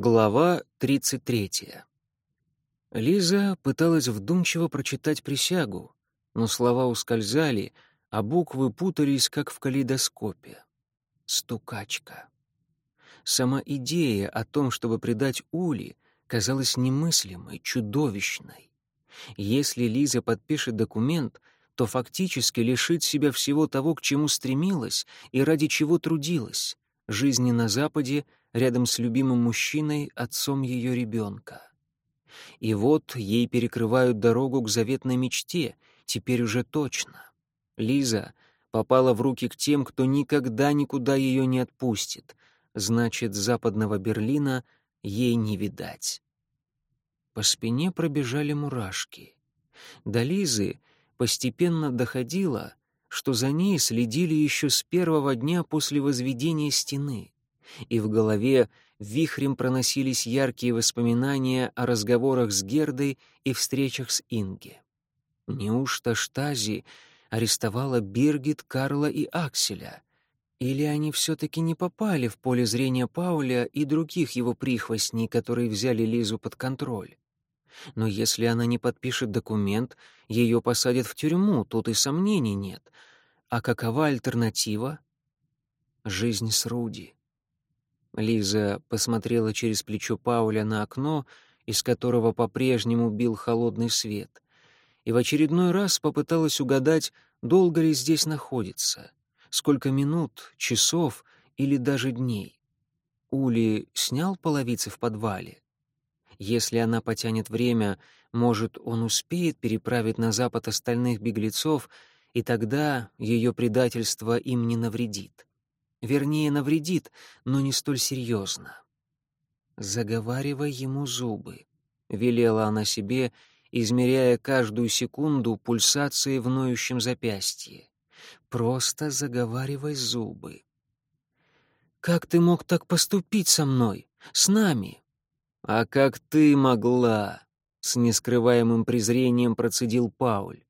Глава 33. Лиза пыталась вдумчиво прочитать присягу, но слова ускользали, а буквы путались, как в калейдоскопе. Стукачка. Сама идея о том, чтобы предать Ули, казалась немыслимой, чудовищной. Если Лиза подпишет документ, то фактически лишит себя всего того, к чему стремилась и ради чего трудилась — жизни на Западе — рядом с любимым мужчиной, отцом ее ребенка. И вот ей перекрывают дорогу к заветной мечте, теперь уже точно. Лиза попала в руки к тем, кто никогда никуда ее не отпустит, значит, западного Берлина ей не видать. По спине пробежали мурашки. До Лизы постепенно доходило, что за ней следили еще с первого дня после возведения стены и в голове вихрем проносились яркие воспоминания о разговорах с Гердой и встречах с Инге. Неужто Штази арестовала Биргит, Карла и Акселя? Или они все-таки не попали в поле зрения Пауля и других его прихвостней, которые взяли Лизу под контроль? Но если она не подпишет документ, ее посадят в тюрьму, тут и сомнений нет. А какова альтернатива? Жизнь с Руди. Лиза посмотрела через плечо Пауля на окно, из которого по-прежнему бил холодный свет, и в очередной раз попыталась угадать, долго ли здесь находится, сколько минут, часов или даже дней. Ули снял половицы в подвале. Если она потянет время, может, он успеет переправить на запад остальных беглецов, и тогда ее предательство им не навредит. Вернее, навредит, но не столь серьезно. «Заговаривай ему зубы», — велела она себе, измеряя каждую секунду пульсации в ноющем запястье. «Просто заговаривай зубы». «Как ты мог так поступить со мной? С нами?» «А как ты могла?» — с нескрываемым презрением процедил Пауль.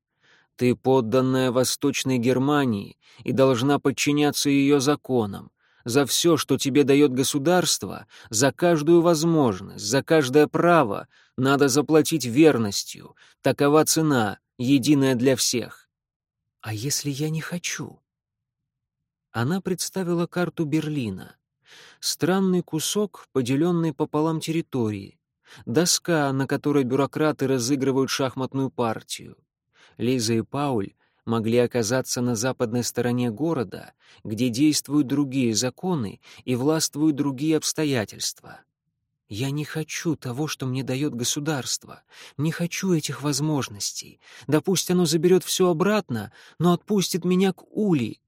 Ты подданная Восточной Германии и должна подчиняться ее законам. За все, что тебе дает государство, за каждую возможность, за каждое право надо заплатить верностью. Такова цена, единая для всех. А если я не хочу? Она представила карту Берлина. Странный кусок, поделенный пополам территории. Доска, на которой бюрократы разыгрывают шахматную партию. Лиза и Пауль могли оказаться на западной стороне города, где действуют другие законы и властвуют другие обстоятельства. Я не хочу того, что мне дает государство. Не хочу этих возможностей. Да пусть оно заберет все обратно, но отпустит меня к Ули.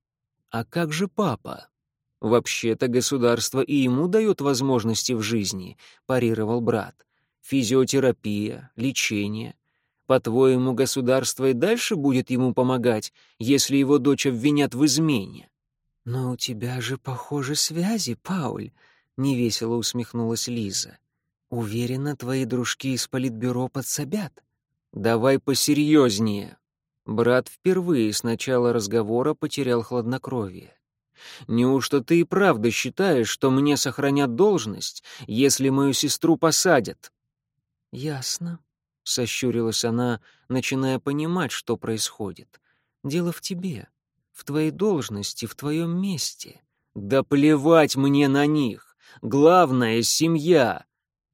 А как же папа? Вообще-то государство и ему дает возможности в жизни, парировал брат. Физиотерапия, лечение. По-твоему, государство и дальше будет ему помогать, если его дочь обвинят в измене? Но у тебя же, похоже, связи, Пауль, невесело усмехнулась Лиза. Уверена, твои дружки из политбюро подсобят. Давай посерьезнее. Брат впервые с начала разговора потерял хладнокровие. Неужто ты и правда считаешь, что мне сохранят должность, если мою сестру посадят? Ясно, — сощурилась она, начиная понимать, что происходит. «Дело в тебе, в твоей должности, в твоем месте». «Да плевать мне на них! Главное — семья!»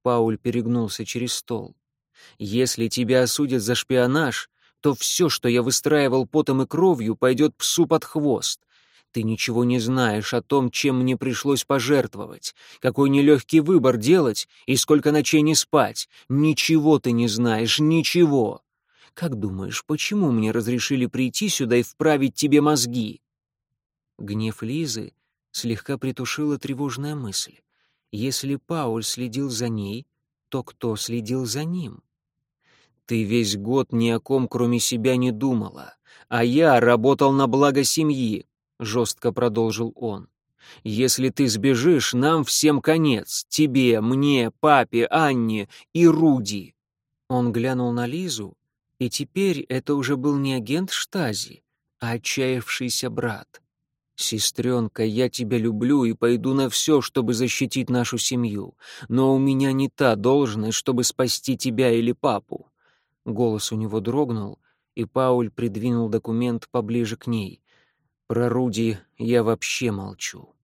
Пауль перегнулся через стол. «Если тебя осудят за шпионаж, то все, что я выстраивал потом и кровью, пойдет псу под хвост. Ты ничего не знаешь о том, чем мне пришлось пожертвовать, какой нелегкий выбор делать и сколько ночей не спать. Ничего ты не знаешь, ничего. Как думаешь, почему мне разрешили прийти сюда и вправить тебе мозги?» Гнев Лизы слегка притушила тревожная мысль. Если Пауль следил за ней, то кто следил за ним? Ты весь год ни о ком, кроме себя, не думала, а я работал на благо семьи, — жестко продолжил он. «Если ты сбежишь, нам всем конец. Тебе, мне, папе, Анне и Руди». Он глянул на Лизу, и теперь это уже был не агент Штази, а отчаявшийся брат. «Сестренка, я тебя люблю и пойду на все, чтобы защитить нашу семью, но у меня не та должность, чтобы спасти тебя или папу». Голос у него дрогнул, и Пауль придвинул документ поближе к ней. «Про Руди я вообще молчу».